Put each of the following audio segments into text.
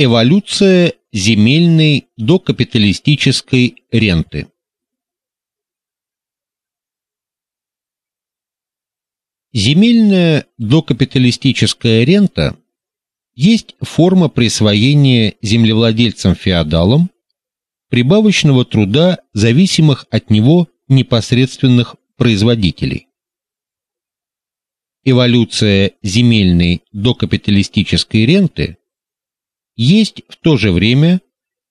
Эволюция земельной докапиталистической ренты. Земельная докапиталистическая рента есть форма присвоения землевладельцам-феодалам прибавочного труда зависимых от него непосредственных производителей. Эволюция земельной докапиталистической ренты есть в то же время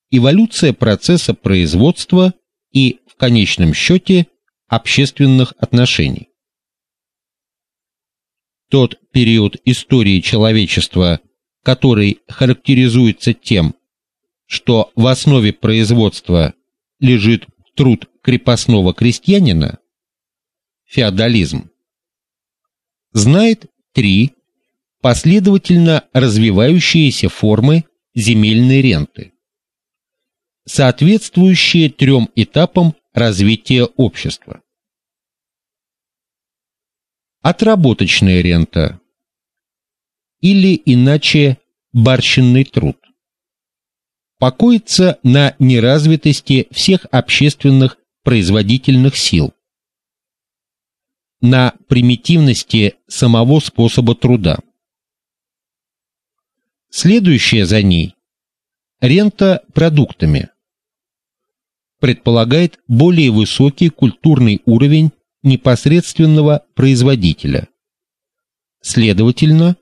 эволюция процесса производства и в конечном счете общественных отношений. Тот период истории человечества, который характеризуется тем, что в основе производства лежит труд крепостного крестьянина, феодализм, знает три последовательно развивающиеся формы земельной ренты, соответствующие трем этапам развития общества. Отработочная рента или иначе барщинный труд покоится на неразвитости всех общественных производительных сил, на примитивности самого способа труда. Следующая за ней рента продуктами предполагает более высокий культурный уровень непосредственного производителя. Следовательно,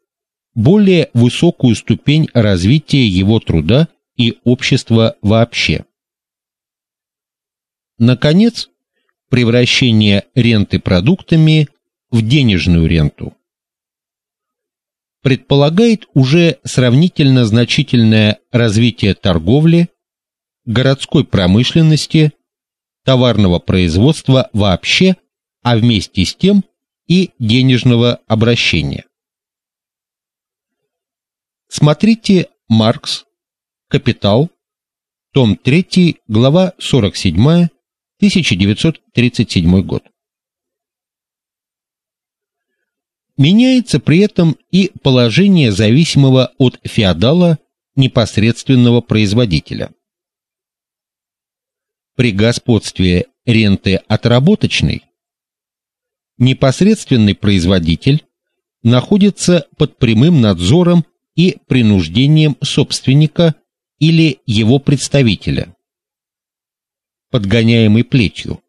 более высокую ступень развития его труда и общества вообще. Наконец, превращение ренты продуктами в денежную ренту предполагает уже сравнительно значительное развитие торговли, городской промышленности, товарного производства вообще, а вместе с тем и денежного обращения. Смотрите Маркс, Капитал, том 3, глава 47, 1937 год. Меняется при этом и положение зависимого от феодала непосредственного производителя. При господстве ренты отработочной непосредственный производитель находится под прямым надзором и принуждением собственника или его представителя, подгоняемый плетью.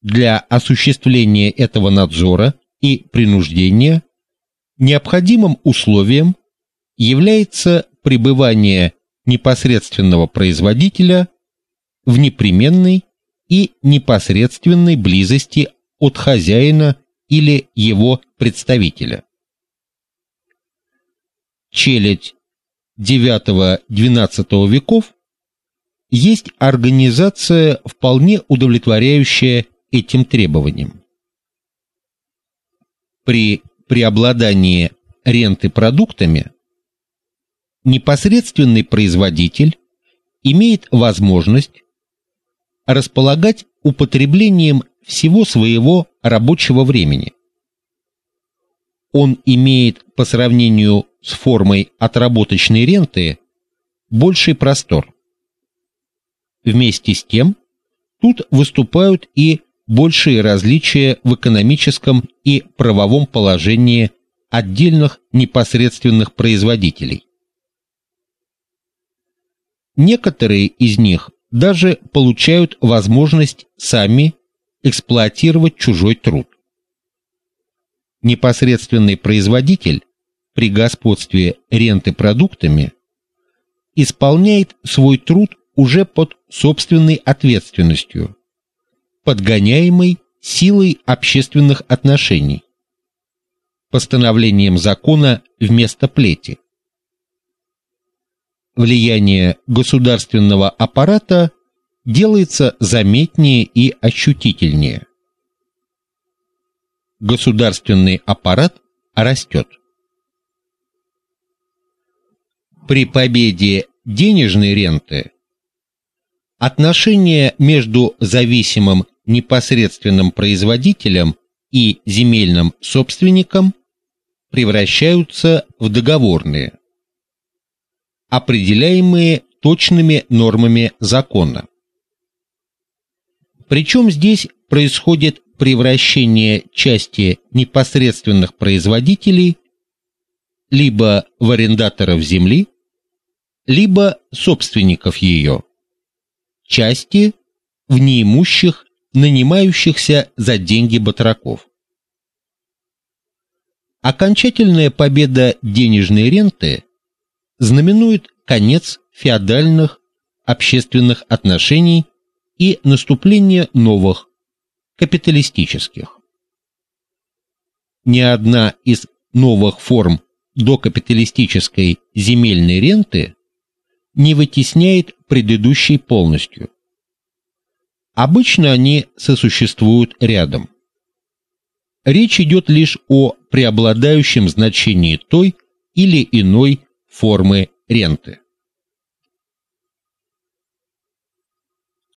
Для осуществления этого надзора и принуждения необходимым условием является пребывание непосредственного производителя в непременной и непосредственной близости от хозяина или его представителя. Челядь IX-XII веков есть организация, вполне удовлетворяющая этим требованиям при преобладании ренты продуктами непосредственный производитель имеет возможность располагать употреблением всего своего рабочего времени. Он имеет по сравнению с формой отработочной ренты больший простор. Вместе с тем, тут выступают и большие различия в экономическом и правовом положении отдельных непосредственных производителей. Некоторые из них даже получают возможность сами эксплуатировать чужой труд. Непосредственный производитель при господстве ренты продуктами исполняет свой труд уже под собственной ответственностью подгоняемый силой общественных отношений, постановлением закона вместо плети. Влияние государственного аппарата делается заметнее и ощутительнее. Государственный аппарат растет. При победе денежной ренты отношения между зависимым непосредственным производителем и земельным собственником превращаются в договорные. определяемые точными нормами закона. Причем здесь происходит превращение части непосредственных производителей либо в арендаторов земли, либо собственников ее, части в неимущих, нанимающихся за деньги батраков. Окончательная победа денежной ренты знаменует конец феодальных общественных отношений и наступление новых капиталистических. Ни одна из новых форм докапиталистической земельной ренты не вытесняет предыдущей полностью. Обычно они сосуществуют рядом. Речь идет лишь о преобладающем значении той или иной формы ренты.